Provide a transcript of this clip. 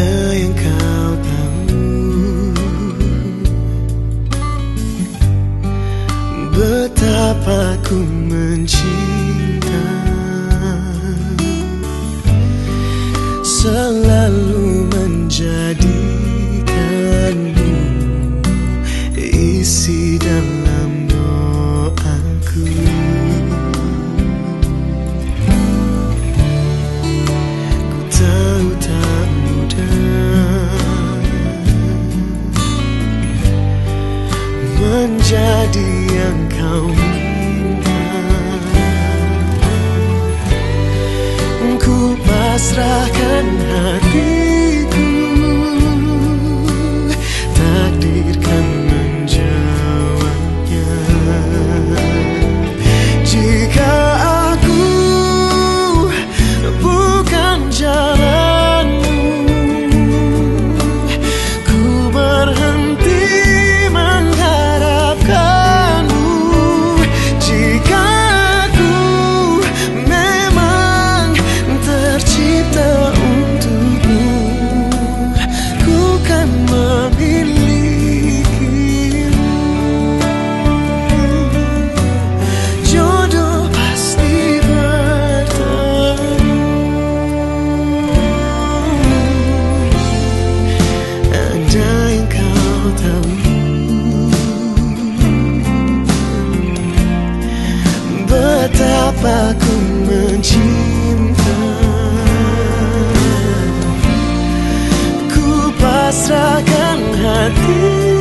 yang kau tahu. Betapa ku mencinta. Selalu menjadi Betapa ku mencinta? Ku pasrahkan hati